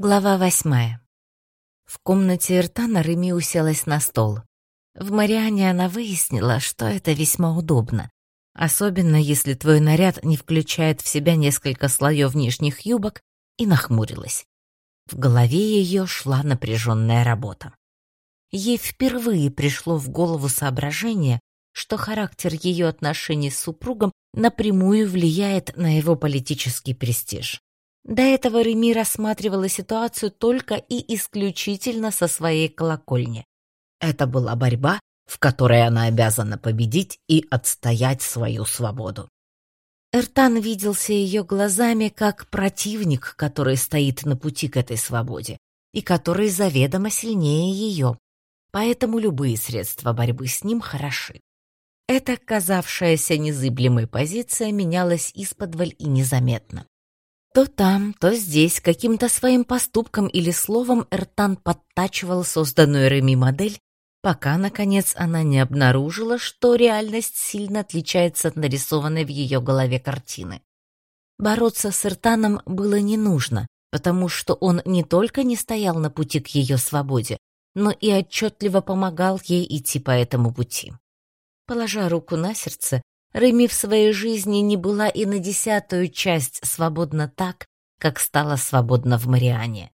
Глава восьмая. В комнате Эртана Реми уселась на стол. В Мариане она выяснила, что это весьма удобно, особенно если твой наряд не включает в себя несколько слоев нижних юбок, и нахмурилась. В голове ее шла напряженная работа. Ей впервые пришло в голову соображение, что характер ее отношений с супругом напрямую влияет на его политический престиж. До этого Реми рассматривала ситуацию только и исключительно со своей колокольни. Это была борьба, в которой она обязана победить и отстоять свою свободу. Эртан виделся ее глазами как противник, который стоит на пути к этой свободе и который заведомо сильнее ее, поэтому любые средства борьбы с ним хороши. Эта казавшаяся незыблемой позиция менялась исподволь и незаметно. То там, то здесь каким-то своим поступком или словом Эртан подтачивал созданную Реми модель, пока, наконец, она не обнаружила, что реальность сильно отличается от нарисованной в ее голове картины. Бороться с Эртаном было не нужно, потому что он не только не стоял на пути к ее свободе, но и отчетливо помогал ей идти по этому пути. Положа руку на сердце, Реми в своей жизни не была и на десятую часть свободна так, как стала свободна в Мариане.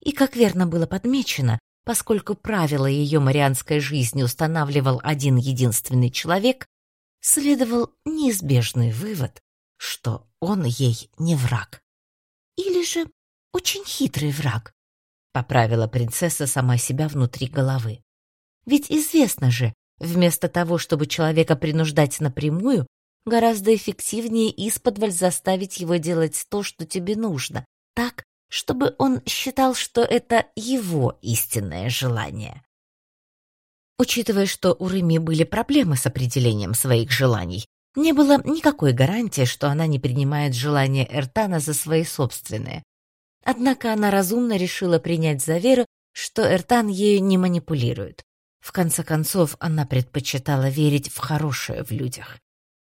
И, как верно было подмечено, поскольку правила ее марианской жизни устанавливал один единственный человек, следовал неизбежный вывод, что он ей не враг. Или же очень хитрый враг, поправила принцесса сама себя внутри головы. Ведь известно же, Вместо того, чтобы человека принуждать напрямую, гораздо эффективнее исподволь заставить его делать то, что тебе нужно, так, чтобы он считал, что это его истинное желание. Учитывая, что у Реми были проблемы с определением своих желаний, не было никакой гарантии, что она не принимает желания Эртана за свои собственные. Однако она разумно решила принять за веру, что Эртан ею не манипулирует. В конце концов, она предпочитала верить в хорошее в людях.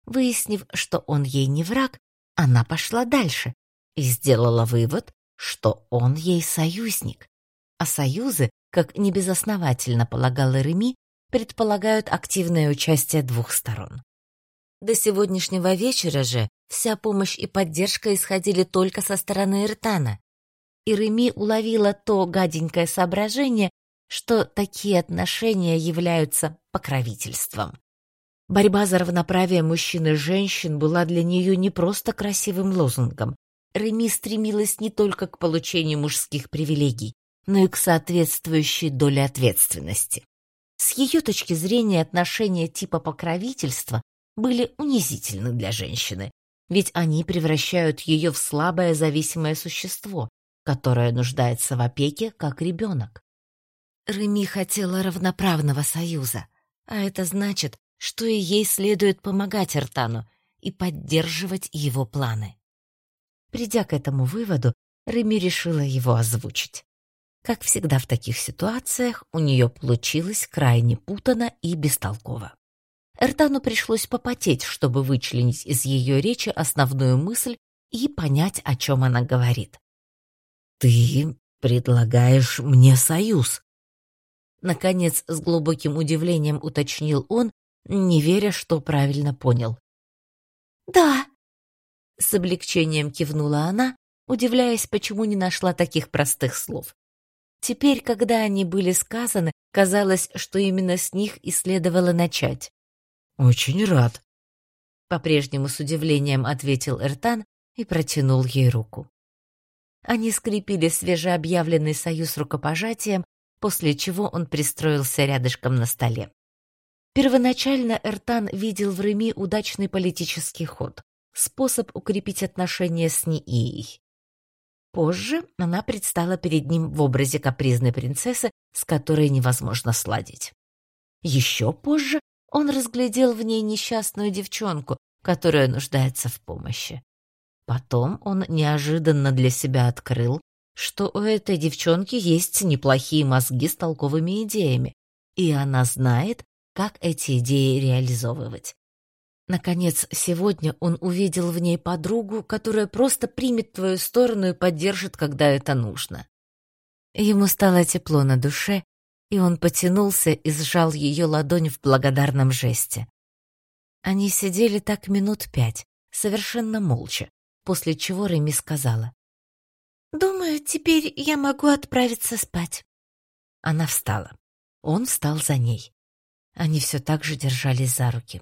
Выяснив, что он ей не враг, она пошла дальше и сделала вывод, что он ей союзник. А союзы, как небезосновательно полагала Реми, предполагают активное участие двух сторон. До сегодняшнего вечера же вся помощь и поддержка исходили только со стороны Иртана. И Реми уловила то гаденькое соображение, что такие отношения являются покровительством. Борьба за равноправие мужчин и женщин была для нее не просто красивым лозунгом. Реми стремилась не только к получению мужских привилегий, но и к соответствующей доле ответственности. С ее точки зрения отношения типа покровительства были унизительны для женщины, ведь они превращают ее в слабое зависимое существо, которое нуждается в опеке, как ребенок. Реми хотела равноправного союза, а это значит, что и ей следует помогать Эртану и поддерживать его планы. Придя к этому выводу, Реми решила его озвучить. Как всегда в таких ситуациях, у нее получилось крайне путано и бестолково. Эртану пришлось попотеть, чтобы вычленить из ее речи основную мысль и понять, о чем она говорит. «Ты предлагаешь мне союз», Наконец, с глубоким удивлением уточнил он, не веря, что правильно понял. «Да!» С облегчением кивнула она, удивляясь, почему не нашла таких простых слов. Теперь, когда они были сказаны, казалось, что именно с них и следовало начать. «Очень рад», — по-прежнему с удивлением ответил Эртан и протянул ей руку. Они скрепили свежеобъявленный союз рукопожатием, после чего он пристроился рядышком на столе. Первоначально Эртан видел в Реми удачный политический ход, способ укрепить отношения с Ниией. Позже она предстала перед ним в образе капризной принцессы, с которой невозможно сладить. Еще позже он разглядел в ней несчастную девчонку, которая нуждается в помощи. Потом он неожиданно для себя открыл, что у этой девчонки есть неплохие мозги с толковыми идеями, и она знает, как эти идеи реализовывать. Наконец, сегодня он увидел в ней подругу, которая просто примет твою сторону и поддержит, когда это нужно. Ему стало тепло на душе, и он потянулся и сжал ее ладонь в благодарном жесте. Они сидели так минут пять, совершенно молча, после чего Реми сказала. «Думаю, теперь я могу отправиться спать». Она встала. Он встал за ней. Они все так же держались за руки.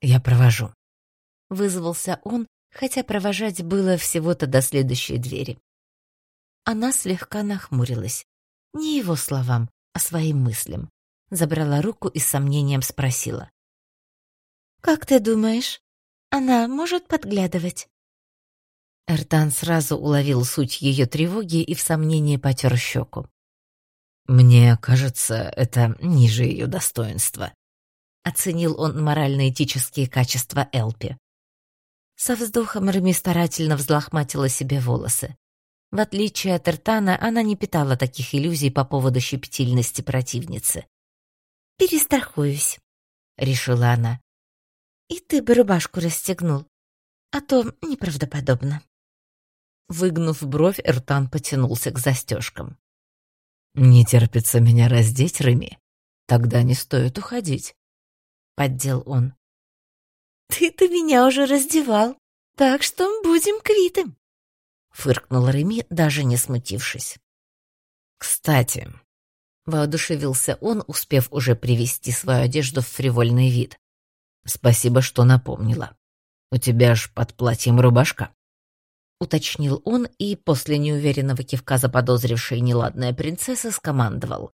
«Я провожу», — вызвался он, хотя провожать было всего-то до следующей двери. Она слегка нахмурилась. Не его словам, а своим мыслям. Забрала руку и с сомнением спросила. «Как ты думаешь, она может подглядывать?» Эртан сразу уловил суть ее тревоги и в сомнении потер щеку. «Мне кажется, это ниже ее достоинства», — оценил он морально-этические качества Элпи. Со вздохом Реми старательно взлохматила себе волосы. В отличие от Эртана, она не питала таких иллюзий по поводу щепетильности противницы. «Перестрахуюсь», — решила она. «И ты бы рубашку расстегнул, а то неправдоподобно». Выгнув бровь, Эртан потянулся к застежкам. «Не терпится меня раздеть, Реми. Тогда не стоит уходить», — поддел он. «Ты-то меня уже раздевал, так что будем квиты», — фыркнул Реми, даже не смутившись. «Кстати», — воодушевился он, успев уже привести свою одежду в фривольный вид. «Спасибо, что напомнила. У тебя ж под платьем рубашка» уточнил он и после неуверенного кивка заподозрившей неладная принцесса скомандовал.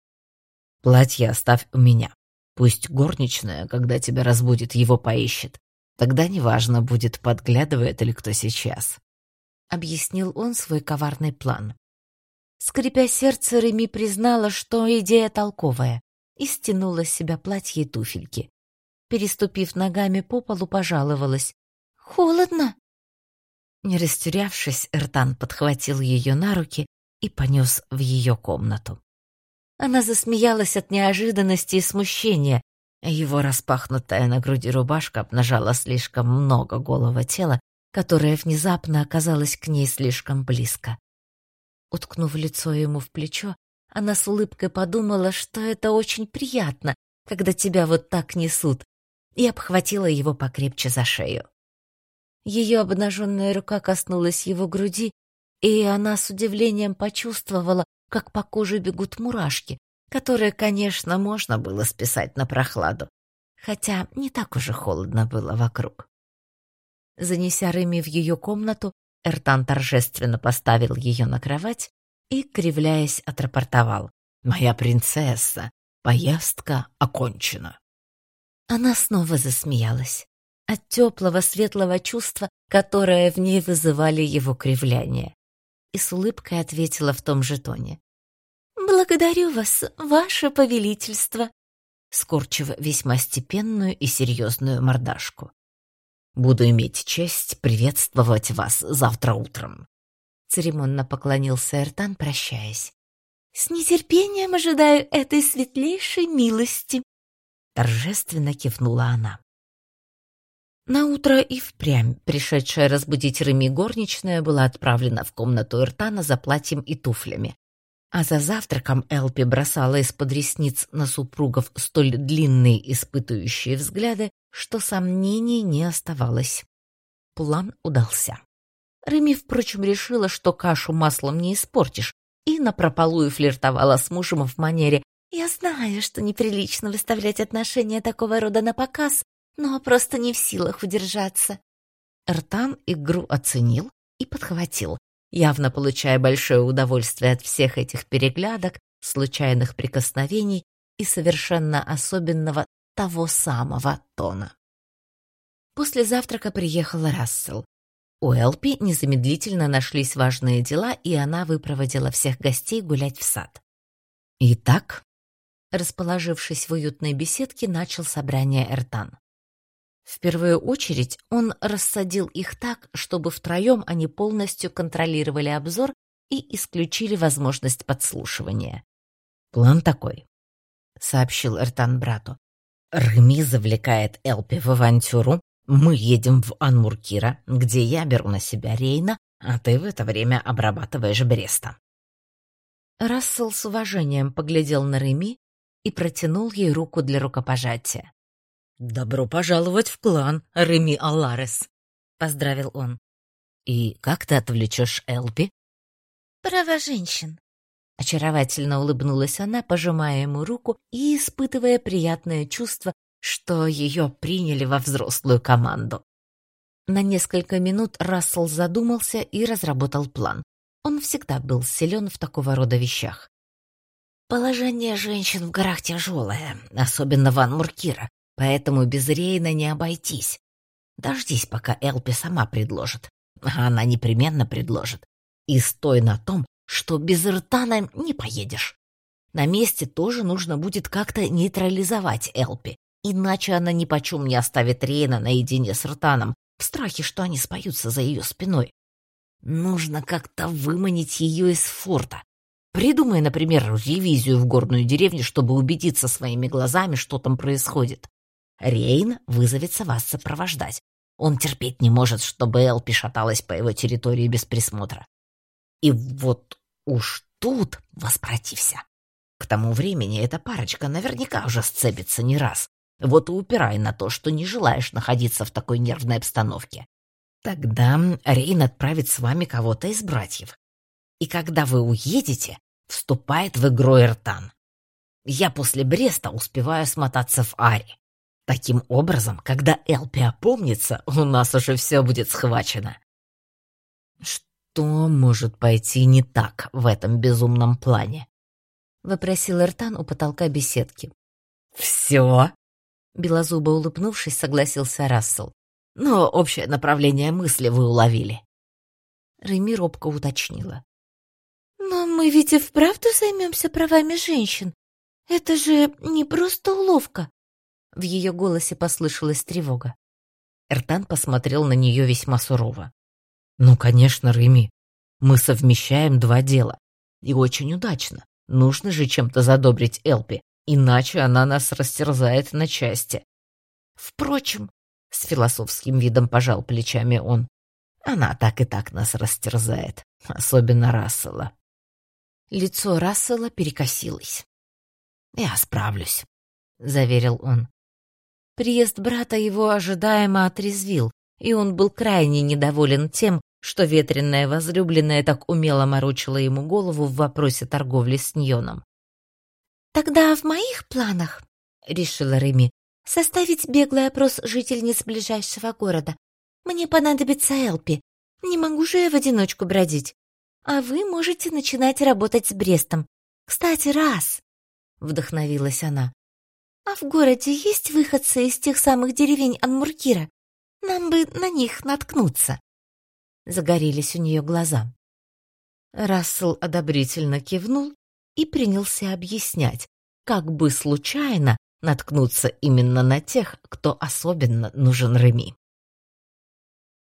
«Платье оставь у меня. Пусть горничная, когда тебя разбудит, его поищет. Тогда неважно будет, подглядывает ли кто сейчас». Объяснил он свой коварный план. Скрипя сердце, Реми признала, что идея толковая, и стянула с себя платье и туфельки. Переступив ногами по полу, пожаловалась. «Холодно!» Не растерявшись, Эртан подхватил ее на руки и понес в ее комнату. Она засмеялась от неожиданности и смущения, его распахнутая на груди рубашка обнажала слишком много голого тела, которое внезапно оказалось к ней слишком близко. Уткнув лицо ему в плечо, она с улыбкой подумала, что это очень приятно, когда тебя вот так несут, и обхватила его покрепче за шею. Ее обнаженная рука коснулась его груди, и она с удивлением почувствовала, как по коже бегут мурашки, которые, конечно, можно было списать на прохладу, хотя не так уже холодно было вокруг. Занеся Реми в ее комнату, Эртан торжественно поставил ее на кровать и, кривляясь, отрапортовал. «Моя принцесса, поездка окончена». Она снова засмеялась от теплого светлого чувства, которое в ней вызывали его кривляние. И с улыбкой ответила в том же тоне. «Благодарю вас, ваше повелительство», скорчив весьма степенную и серьезную мордашку. «Буду иметь честь приветствовать вас завтра утром», церемонно поклонился Эртан, прощаясь. «С нетерпением ожидаю этой светлейшей милости», торжественно кивнула она. На утро и впрямь пришедшая разбудить Реми горничная была отправлена в комнату Эртана за платьем и туфлями. А за завтраком Элпи бросала из-под ресниц на супругов столь длинные испытующие взгляды, что сомнений не оставалось. План удался. Реми, впрочем, решила, что кашу маслом не испортишь, и напропалую флиртовала с мужем в манере «Я знаю, что неприлично выставлять отношения такого рода на показ, но просто не в силах удержаться. Ртан игру оценил и подхватил, явно получая большое удовольствие от всех этих переглядок, случайных прикосновений и совершенно особенного того самого тона. После завтрака приехала Рассел. У Элпи незамедлительно нашлись важные дела, и она выпроводила всех гостей гулять в сад. Итак, расположившись в уютной беседке, начал собрание Эртан. В первую очередь он рассадил их так, чтобы втроем они полностью контролировали обзор и исключили возможность подслушивания. «План такой», — сообщил Эртан брату. Реми завлекает Элпи в авантюру, мы едем в Анмуркира, где я беру на себя Рейна, а ты в это время обрабатываешь Бреста». Рассел с уважением поглядел на Реми и протянул ей руку для рукопожатия. «Добро пожаловать в клан, Реми Аларес», — поздравил он. «И как ты отвлечешь Элпи?» «Права женщин», — очаровательно улыбнулась она, пожимая ему руку и испытывая приятное чувство, что ее приняли во взрослую команду. На несколько минут Рассел задумался и разработал план. Он всегда был силен в такого рода вещах. Положение женщин в горах тяжелое, особенно Ван Муркира, поэтому без Рейна не обойтись. Дождись, пока Элпи сама предложит. Она непременно предложит. И стой на том, что без Иртана не поедешь. На месте тоже нужно будет как-то нейтрализовать Элпи, иначе она ни почем не оставит Рейна наедине с Ртаном, в страхе, что они споются за ее спиной. Нужно как-то выманить ее из форта. Придумай, например, ревизию в горную деревню, чтобы убедиться своими глазами, что там происходит. Рейн вызовется вас сопровождать. Он терпеть не может, чтобы Элпи шаталась по его территории без присмотра. И вот уж тут воспротився. К тому времени эта парочка наверняка уже сцепится не раз. Вот и упирай на то, что не желаешь находиться в такой нервной обстановке. Тогда Рейн отправит с вами кого-то из братьев. И когда вы уедете, вступает в игру Эртан. Я после Бреста успеваю смотаться в Ари. Таким образом, когда Элпи опомнится, у нас уже все будет схвачено. Что может пойти не так в этом безумном плане? Вопросил Эртан у потолка беседки. Все? Белозубо улыбнувшись, согласился Рассел. Но общее направление мысли вы уловили. Реми робко уточнила. «Но мы ведь и вправду займемся правами женщин. Это же не просто уловка». В ее голосе послышалась тревога. Эртан посмотрел на нее весьма сурово. «Ну, конечно, Реми, мы совмещаем два дела. И очень удачно. Нужно же чем-то задобрить Элпи, иначе она нас растерзает на части. Впрочем, с философским видом пожал плечами он. Она так и так нас растерзает, особенно Рассела. Лицо Рассела перекосилось. «Я справлюсь», — заверил он. Приезд брата его ожидаемо отрезвил, и он был крайне недоволен тем, что ветреная возлюбленная так умело морочила ему голову в вопросе торговли с Ньоном. «Тогда в моих планах», — решила Реми, составить беглый опрос жительниц ближайшего города. Мне понадобится Элпи. Не могу же я в одиночку бродить. А вы можете начинать работать с Брестом. Кстати, раз!» — вдохновилась она. «А в городе есть выходцы из тех самых деревень Анмуркира? Нам бы на них наткнуться». Загорелись у нее глаза. Рассел одобрительно кивнул и принялся объяснять, как бы случайно наткнуться именно на тех, кто особенно нужен Реми.